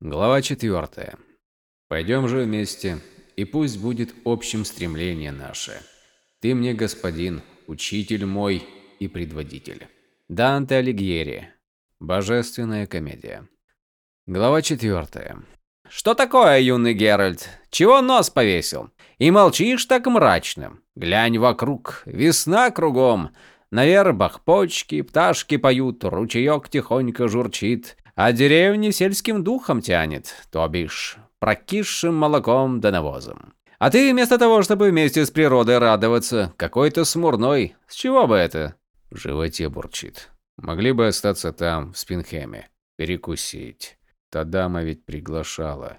Глава 4. Пойдем же вместе, и пусть будет общим стремление наше. Ты мне господин, учитель мой и предводитель. Данте Алигьери. Божественная комедия. Глава 4. Что такое, юный Геральт? Чего нос повесил? И молчишь так мрачно? Глянь вокруг, весна кругом. На вербах почки, пташки поют, ручеек тихонько журчит, а деревни сельским духом тянет, то бишь прокисшим молоком да навозом. А ты вместо того, чтобы вместе с природой радоваться, какой-то смурной. С чего бы это? В животе бурчит. Могли бы остаться там, в Спинхеме, перекусить. Та дама ведь приглашала.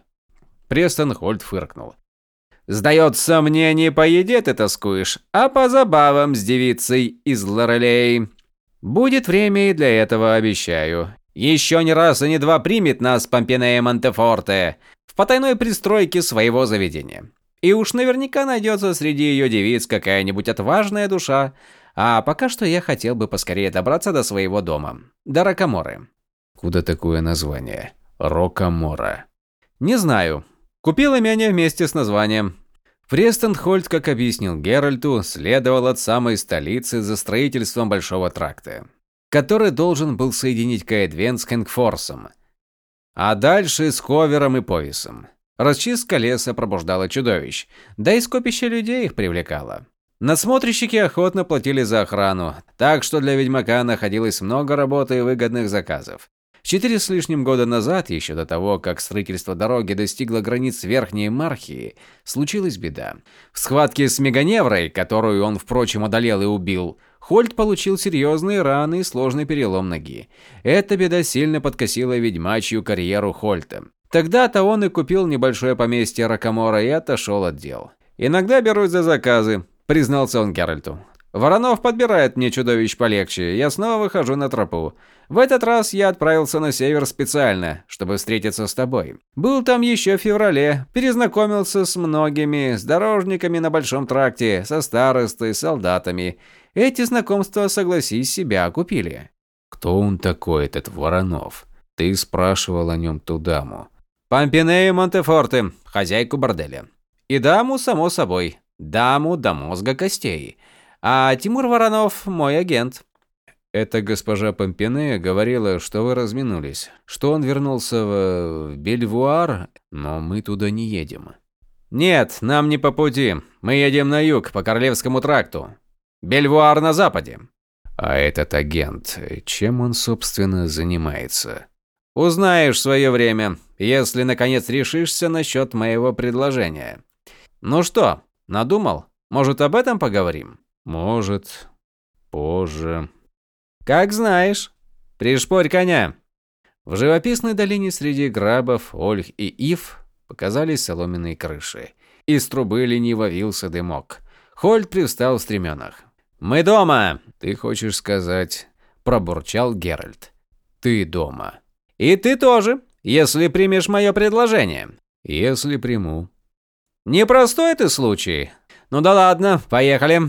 Престон Хольд фыркнул. «Сдается мне, не по еде ты тоскуешь, а по забавам с девицей из Лорелей. Будет время и для этого, обещаю. Еще не раз и не два примет нас Помпинея Монтефорте в потайной пристройке своего заведения. И уж наверняка найдется среди ее девиц какая-нибудь отважная душа. А пока что я хотел бы поскорее добраться до своего дома, до Рокаморы. Куда такое название? Рокамора. Не знаю. Купил имение вместе с названием. Престонхольд, как объяснил Геральту, следовал от самой столицы за строительством Большого тракта который должен был соединить Каэдвен с Хэнгфорсом. А дальше с Ховером и Повисом. Расчистка леса пробуждала чудовищ, да и скопище людей их привлекало. Надсмотрщики охотно платили за охрану, так что для ведьмака находилось много работы и выгодных заказов. Четыре с лишним года назад, еще до того, как строительство дороги достигло границ Верхней Мархии, случилась беда. В схватке с Меганеврой, которую он, впрочем, одолел и убил, Хольт получил серьезные раны и сложный перелом ноги. Эта беда сильно подкосила ведьмачью карьеру Хольта. Тогда-то он и купил небольшое поместье Ракамора и отошел от дел. «Иногда берусь за заказы», – признался он Геральту. Воронов подбирает мне чудовищ полегче, я снова выхожу на тропу. В этот раз я отправился на север специально, чтобы встретиться с тобой. Был там еще в феврале, перезнакомился с многими, с дорожниками на Большом тракте, со старостой, солдатами. Эти знакомства, согласись, себя окупили. Кто он такой, этот Воронов? Ты спрашивал о нем ту даму. Помпинею Монтефорте, хозяйку борделя. И даму, само собой. Даму до мозга костей. А Тимур Воронов мой агент. Эта госпожа Помпинея говорила, что вы разминулись, что он вернулся в, в Бельвуар, но мы туда не едем. Нет, нам не по пути. Мы едем на юг, по Королевскому тракту. Бельвуар на западе. А этот агент, чем он, собственно, занимается? Узнаешь в свое время, если наконец решишься насчет моего предложения. Ну что, надумал? Может, об этом поговорим? Может, позже. Как знаешь. Пришпорь коня. В живописной долине среди грабов, ольх и ив показались соломенные крыши. Из трубы лениво вился дымок. Хольд привстал в стременах. «Мы дома!» «Ты хочешь сказать...» – пробурчал Геральт. «Ты дома». «И ты тоже, если примешь мое предложение». «Если приму». «Непростой ты случай. Ну да ладно, поехали».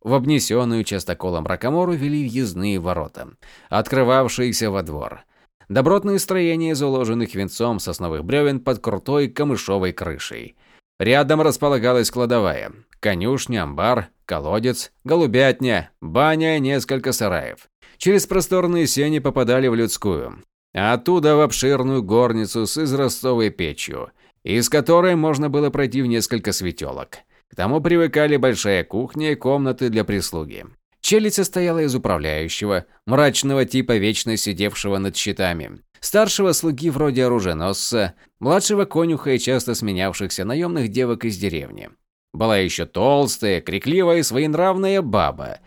В обнесенную частоколом Ракамору вели въездные ворота, открывавшиеся во двор. Добротные строения из уложенных венцом сосновых бревен под крутой камышовой крышей. Рядом располагалась кладовая, конюшня, амбар, колодец, голубятня, баня несколько сараев. Через просторные сени попадали в людскую, а оттуда в обширную горницу с израстовой печью, из которой можно было пройти в несколько светелок. К тому привыкали большая кухня и комнаты для прислуги. Челядь состояла из управляющего, мрачного типа вечно сидевшего над щитами, старшего слуги вроде оруженосца, младшего конюха и часто сменявшихся наемных девок из деревни. Была еще толстая, крикливая и своенравная баба,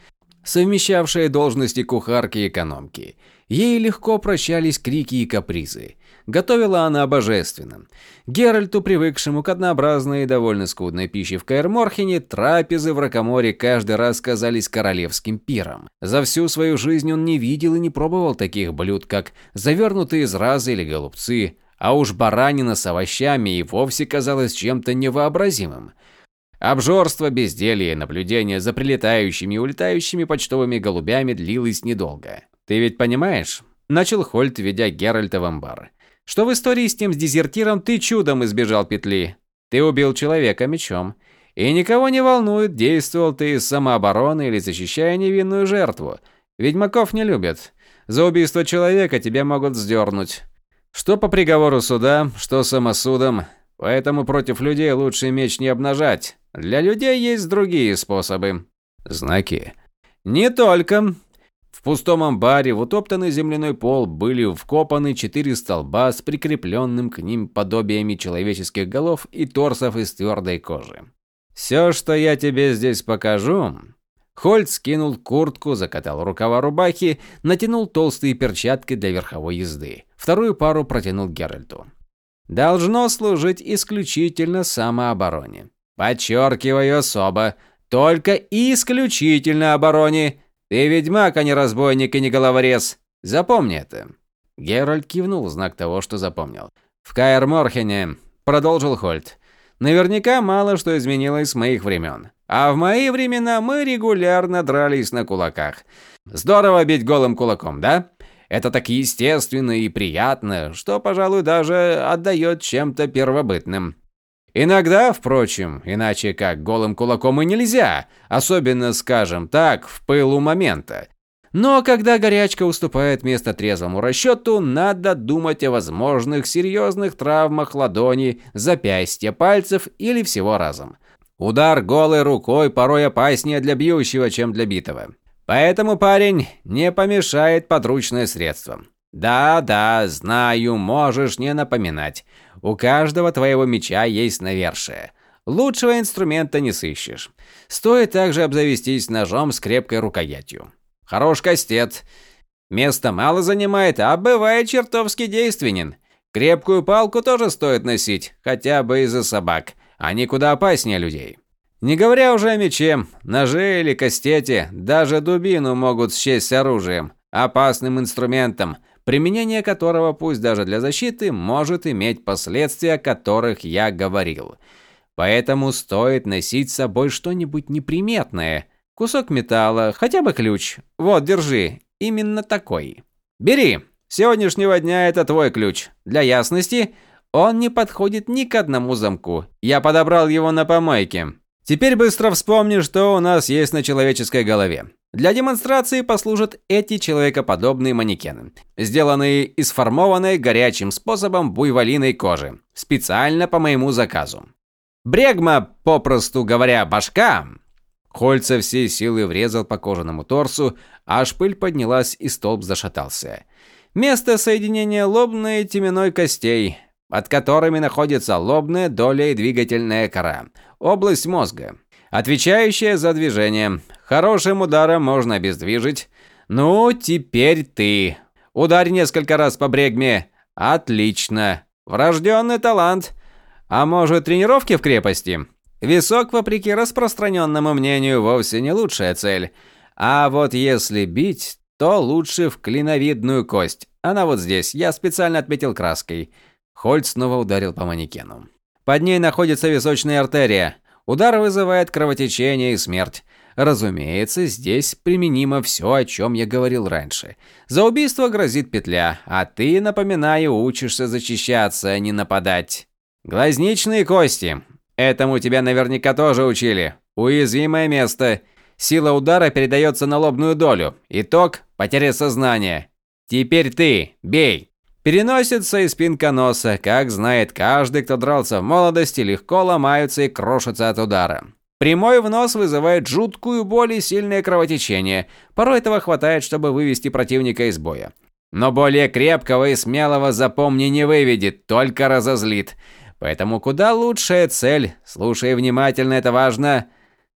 совмещавшая должности кухарки и экономки. Ей легко прощались крики и капризы. Готовила она божественно. Геральту, привыкшему к однообразной и довольно скудной пище в Каэр-Морхене, трапезы в Ракоморе каждый раз казались королевским пиром. За всю свою жизнь он не видел и не пробовал таких блюд, как завернутые из раза или голубцы, а уж баранина с овощами и вовсе казалось чем-то невообразимым. Обжорство, безделье, наблюдение за прилетающими и улетающими почтовыми голубями длилось недолго. «Ты ведь понимаешь?» – начал Хольт, ведя Геральта в амбар что в истории с тем с дезертиром ты чудом избежал петли. Ты убил человека мечом. И никого не волнует, действовал ты из самообороны или защищая невинную жертву. Ведьмаков не любят. За убийство человека тебя могут сдернуть. Что по приговору суда, что самосудом. Поэтому против людей лучше меч не обнажать. Для людей есть другие способы. Знаки. Не только. В пустом амбаре в утоптанный земляной пол были вкопаны четыре столба с прикрепленным к ним подобиями человеческих голов и торсов из твердой кожи. Все, что я тебе здесь покажу, Хольт скинул куртку, закатал рукава рубахи, натянул толстые перчатки для верховой езды. Вторую пару протянул Геральту. Должно служить исключительно самообороне. Подчеркиваю особо, только исключительно обороне. Ты ведьмак, а не разбойник и не головорез. Запомни это. Геральт кивнул в знак того, что запомнил. В Каэр-Морхене, продолжил Хольт. Наверняка мало что изменилось с моих времен. А в мои времена мы регулярно дрались на кулаках. Здорово бить голым кулаком, да? Это так естественно и приятно, что, пожалуй, даже отдает чем-то первобытным. Иногда, впрочем, иначе как голым кулаком и нельзя, особенно, скажем так, в пылу момента. Но когда горячка уступает место трезвому расчету, надо думать о возможных серьезных травмах ладони, запястья, пальцев или всего разом. Удар голой рукой порой опаснее для бьющего, чем для битого. Поэтому, парень, не помешает подручное средство. Да-да, знаю, можешь не напоминать. У каждого твоего меча есть навершие. Лучшего инструмента не сыщешь. Стоит также обзавестись ножом с крепкой рукоятью. Хорош кастет. Место мало занимает, а бывает чертовски действенен. Крепкую палку тоже стоит носить, хотя бы из-за собак. Они куда опаснее людей. Не говоря уже о мече, ноже или кастете, даже дубину могут счесть оружием, опасным инструментом, применение которого, пусть даже для защиты, может иметь последствия, о которых я говорил. Поэтому стоит носить с собой что-нибудь неприметное. Кусок металла, хотя бы ключ. Вот, держи. Именно такой. Бери. Сегодняшнего дня это твой ключ. Для ясности, он не подходит ни к одному замку. Я подобрал его на помойке. Теперь быстро вспомни, что у нас есть на человеческой голове. Для демонстрации послужат эти человекоподобные манекены, сделанные из сформованной горячим способом буйволиной кожи, специально по моему заказу. Брегма, попросту говоря, башка. Хольца всей силы врезал по кожаному торсу, аж пыль поднялась и столб зашатался. Место соединения лобной и теменной костей – под которыми находится лобная доля и двигательная кора, область мозга, отвечающая за движение. Хорошим ударом можно обездвижить. Ну, теперь ты. Ударь несколько раз по брегме. Отлично. Врожденный талант. А может, тренировки в крепости? Висок, вопреки распространенному мнению, вовсе не лучшая цель. А вот если бить, то лучше в клиновидную кость. Она вот здесь, я специально отметил краской. Хольт снова ударил по манекену. Под ней находится височная артерия. Удар вызывает кровотечение и смерть. Разумеется, здесь применимо все, о чем я говорил раньше. За убийство грозит петля, а ты, напоминаю, учишься защищаться, а не нападать. Глазничные кости. Этому тебя наверняка тоже учили. Уязвимое место. Сила удара передается на лобную долю. Итог – потеря сознания. Теперь ты, бей. Переносится и спинка носа, как знает каждый, кто дрался в молодости, легко ломаются и крошатся от удара. Прямой в нос вызывает жуткую боль и сильное кровотечение. Порой этого хватает, чтобы вывести противника из боя. Но более крепкого и смелого запомни не выведет, только разозлит. Поэтому куда лучшая цель, слушай внимательно, это важно,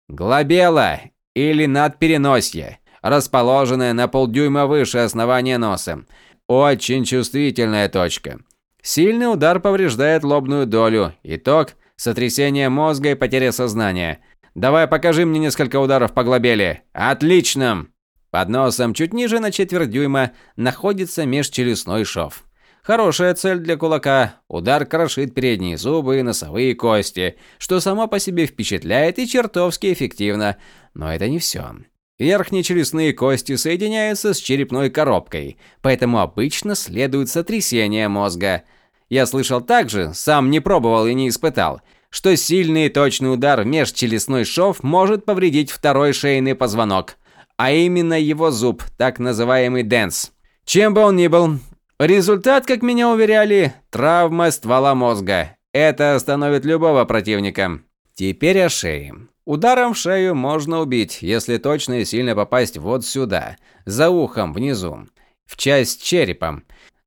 глобела или надпереносье, расположенная на полдюйма выше основания носа. Очень чувствительная точка. Сильный удар повреждает лобную долю. Итог – сотрясение мозга и потеря сознания. Давай покажи мне несколько ударов по глобели. Отлично! Под носом, чуть ниже на четверть дюйма, находится межчелюстной шов. Хорошая цель для кулака. Удар крошит передние зубы и носовые кости, что само по себе впечатляет и чертовски эффективно. Но это не все. Верхние челюстные кости соединяются с черепной коробкой, поэтому обычно следует сотрясение мозга. Я слышал также, сам не пробовал и не испытал, что сильный и точный удар в межчелюстной шов может повредить второй шейный позвонок, а именно его зуб, так называемый денс. Чем бы он ни был, результат, как меня уверяли, травма ствола мозга. Это остановит любого противника. Теперь о шее. Ударом в шею можно убить, если точно и сильно попасть вот сюда, за ухом внизу, в часть черепа,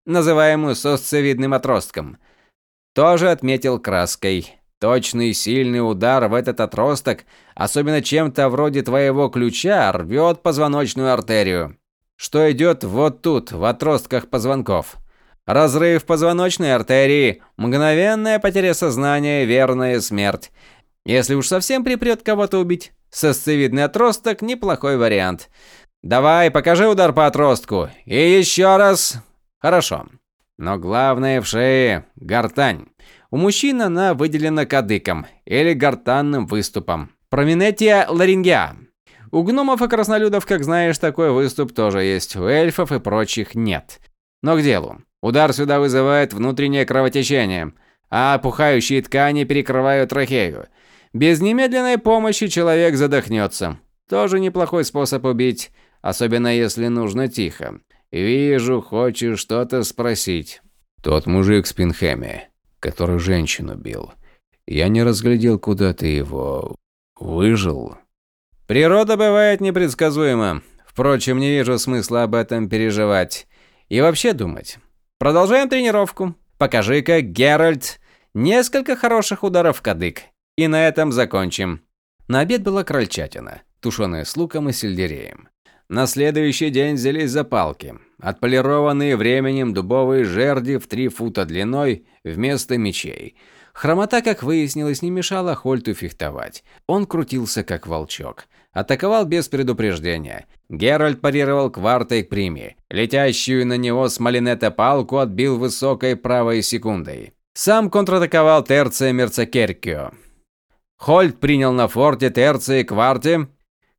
называемую сосцевидным отростком. Тоже отметил краской. Точный сильный удар в этот отросток, особенно чем-то вроде твоего ключа, рвет позвоночную артерию, что идет вот тут, в отростках позвонков. Разрыв позвоночной артерии, мгновенная потеря сознания, верная смерть. Если уж совсем припрет кого-то убить, сосцевидный отросток – неплохой вариант. Давай, покажи удар по отростку. И еще раз. Хорошо. Но главное в шее – гортань. У мужчин она выделена кадыком или гортанным выступом. Проминетия ларингеа. У гномов и краснолюдов, как знаешь, такой выступ тоже есть. У эльфов и прочих нет. Но к делу. Удар сюда вызывает внутреннее кровотечение, а опухающие ткани перекрывают трахею. Без немедленной помощи человек задохнется. Тоже неплохой способ убить, особенно если нужно тихо. Вижу, хочешь что-то спросить. Тот мужик с Пинхеми который женщину бил. Я не разглядел, куда ты его... выжил. Природа бывает непредсказуема. Впрочем, не вижу смысла об этом переживать. И вообще думать. Продолжаем тренировку. Покажи-ка, Геральт, несколько хороших ударов в кадык. И на этом закончим. На обед была крольчатина, тушеная с луком и сельдереем. На следующий день взялись за палки. Отполированные временем дубовые жерди в три фута длиной вместо мечей. Хромота, как выяснилось, не мешала Хольту фехтовать. Он крутился как волчок. Атаковал без предупреждения. Геральт парировал квартой к приме. Летящую на него с малинета палку отбил высокой правой секундой. Сам контратаковал Терция Мерцакеркио. Хольт принял на форте Терции кварте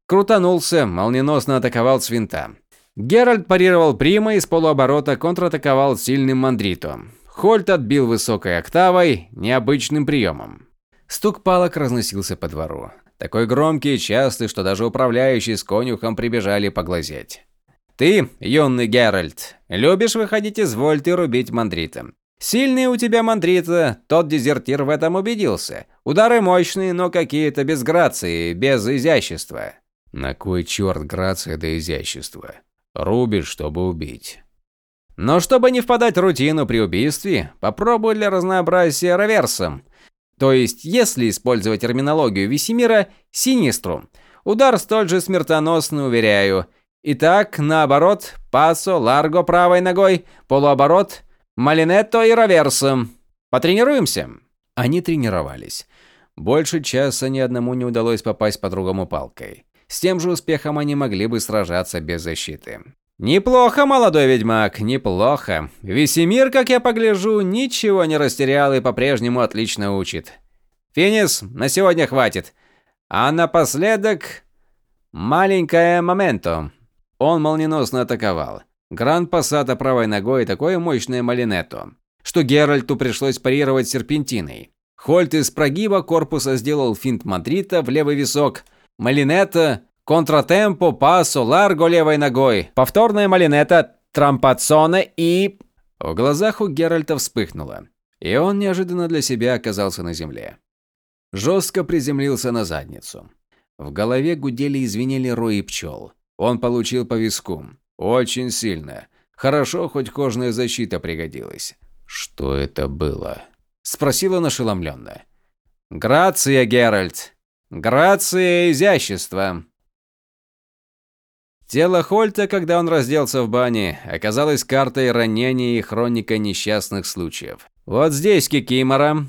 Крутанулся, молниеносно атаковал с винта. Геральт парировал Прима и с полуоборота контратаковал сильным Мандритом. Хольт отбил высокой октавой, необычным приемом. Стук палок разносился по двору. Такой громкий и частый, что даже управляющие с конюхом прибежали поглазеть. «Ты, юный Геральт, любишь выходить из вольты и рубить Мандрита. Сильный у тебя Мандрита, тот дезертир в этом убедился. Удары мощные, но какие-то без грации, без изящества. На кой черт грация до изящества? Рубишь, чтобы убить. Но чтобы не впадать в рутину при убийстве, попробуй для разнообразия реверсом. То есть, если использовать терминологию Весемира, синистру. Удар столь же смертоносный, уверяю. Итак, наоборот, пасо, ларго правой ногой, полуоборот, малинетто и реверсом. Потренируемся? Они тренировались. Больше часа ни одному не удалось попасть по другому палкой. С тем же успехом они могли бы сражаться без защиты. «Неплохо, молодой ведьмак, неплохо. Весемир, как я погляжу, ничего не растерял и по-прежнему отлично учит. Финис, на сегодня хватит. А напоследок... Маленькое моменто». Он молниеносно атаковал. Гранд Пассата правой ногой такое мощное малинетто, что Геральту пришлось парировать серпентиной. Хольт из прогиба корпуса сделал финт Мадрита в левый висок – Малинета, контратемпо, пасо, ларго левой ногой. Повторная малинета, трампацоне и... В глазах у Геральта вспыхнуло, и он неожиданно для себя оказался на земле. Жестко приземлился на задницу. В голове гудели и звенели рои пчел. Он получил по виску. Очень сильно. Хорошо, хоть кожная защита пригодилась. «Что это было?» – спросила он ошеломленно. «Грация, Геральт!» Грация и изящество. Тело Хольта, когда он разделся в бане, оказалось картой ранений и хроникой несчастных случаев. Вот здесь Кикимора.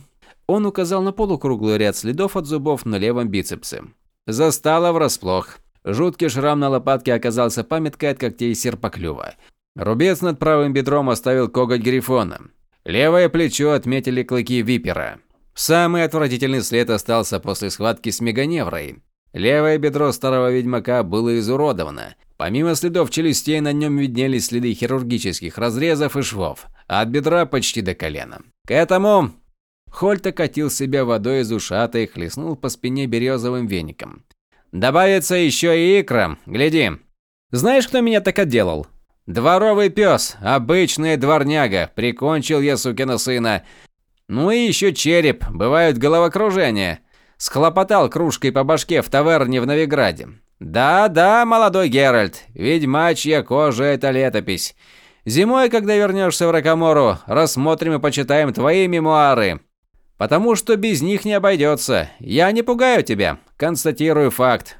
Он указал на полукруглый ряд следов от зубов на левом бицепсе. Застало врасплох. Жуткий шрам на лопатке оказался памяткой от когтей серпоклюва. Рубец над правым бедром оставил коготь грифона. Левое плечо отметили клыки випера. Самый отвратительный след остался после схватки с Меганеврой. Левое бедро старого ведьмака было изуродовано. Помимо следов челюстей, на нем виднелись следы хирургических разрезов и швов. от бедра почти до колена. К этому Хольт окатил себя водой из ушата и хлестнул по спине березовым веником. «Добавится еще и икра, гляди. Знаешь, кто меня так отделал? Дворовый пес, обычный дворняга, прикончил я сукина сына. Ну и еще череп, бывают головокружения. Схлопотал кружкой по башке в таверне в Новиграде. Да-да, молодой Геральт, ведьмачья кожа – это летопись. Зимой, когда вернешься в Ракамору, рассмотрим и почитаем твои мемуары. Потому что без них не обойдется. Я не пугаю тебя, констатирую факт.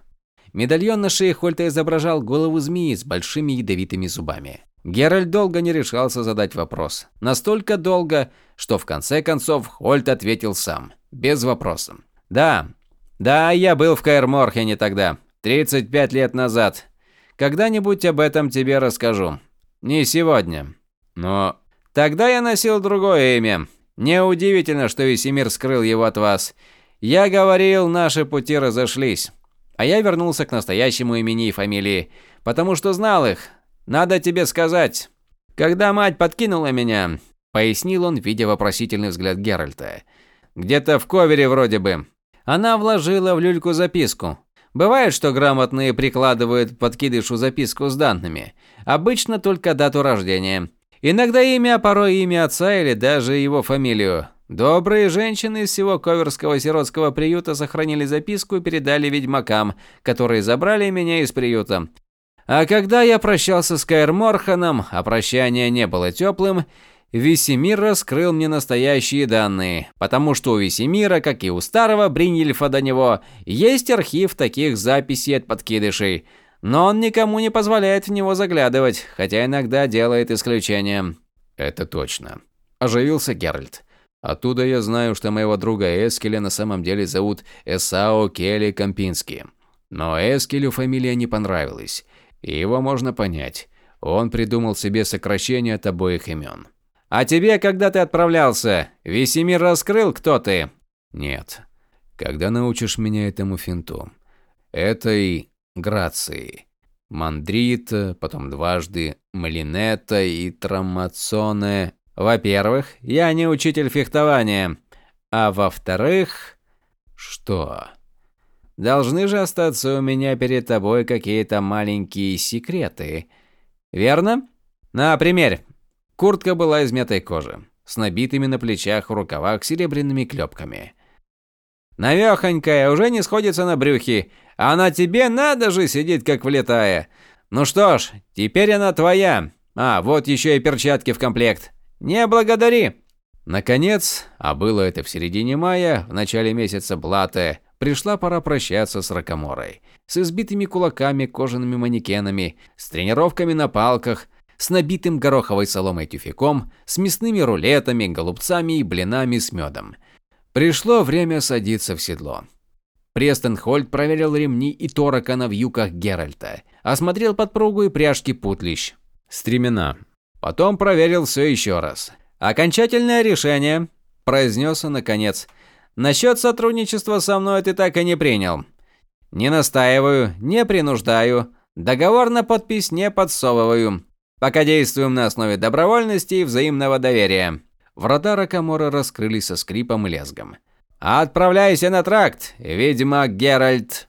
Медальон на шее Хольта изображал голову змеи с большими ядовитыми зубами. Геральт долго не решался задать вопрос. Настолько долго, что в конце концов Хольт ответил сам, без вопроса. «Да, да, я был в Каэр тогда, 35 лет назад. Когда-нибудь об этом тебе расскажу. Не сегодня. Но тогда я носил другое имя. Неудивительно, что Весемир скрыл его от вас. Я говорил, наши пути разошлись. А я вернулся к настоящему имени и фамилии, потому что знал их. Надо тебе сказать. Когда мать подкинула меня, пояснил он, видя вопросительный взгляд Геральта. Где-то в ковере вроде бы. Она вложила в люльку записку. Бывает, что грамотные прикладывают подкидышу записку с данными. Обычно только дату рождения. Иногда имя, а порой имя отца или даже его фамилию. Добрые женщины из всего Коверского сиротского приюта сохранили записку и передали ведьмакам, которые забрали меня из приюта. А когда я прощался с Каэр Морханом, а прощание не было теплым, Весемир раскрыл мне настоящие данные, потому что у Весемира, как и у старого Бриньельфа до него, есть архив таких записей от подкидышей – но он никому не позволяет в него заглядывать, хотя иногда делает исключения. Это точно. Оживился Геральт. Оттуда я знаю, что моего друга Эскеля на самом деле зовут Эсао Келли Кампинский. Но Эскелю фамилия не понравилась, и его можно понять. Он придумал себе сокращение от обоих имен. «А тебе, когда ты отправлялся, Весемир раскрыл, кто ты?» «Нет. Когда научишь меня этому финту?» Это и грации. Мандрит, потом дважды Малинета и Трамацоне. Во-первых, я не учитель фехтования. А во-вторых... Что? Должны же остаться у меня перед тобой какие-то маленькие секреты. Верно? На, пример. Куртка была из мятой кожи, с набитыми на плечах рукавах серебряными клепками. Навехонькая, уже не сходится на брюхе, а на тебе надо же сидит как влетая. Ну что ж, теперь она твоя. А, вот еще и перчатки в комплект. Не благодари. Наконец, а было это в середине мая, в начале месяца Блате, пришла пора прощаться с Ракоморой. С избитыми кулаками, кожаными манекенами, с тренировками на палках, с набитым гороховой соломой тюфяком, с мясными рулетами, голубцами и блинами с медом. Пришло время садиться в седло. Престон Хольт проверил ремни и торока на вьюках Геральта, осмотрел подпругу и пряжки путлищ, стремена. Потом проверил все еще раз. «Окончательное решение», – произнес он наконец. «Насчет сотрудничества со мной ты так и не принял. Не настаиваю, не принуждаю, договор на подпись не подсовываю. Пока действуем на основе добровольности и взаимного доверия». Врата Ракамора раскрылись со скрипом и лязгом. «Отправляйся на тракт, ведьма Геральт!»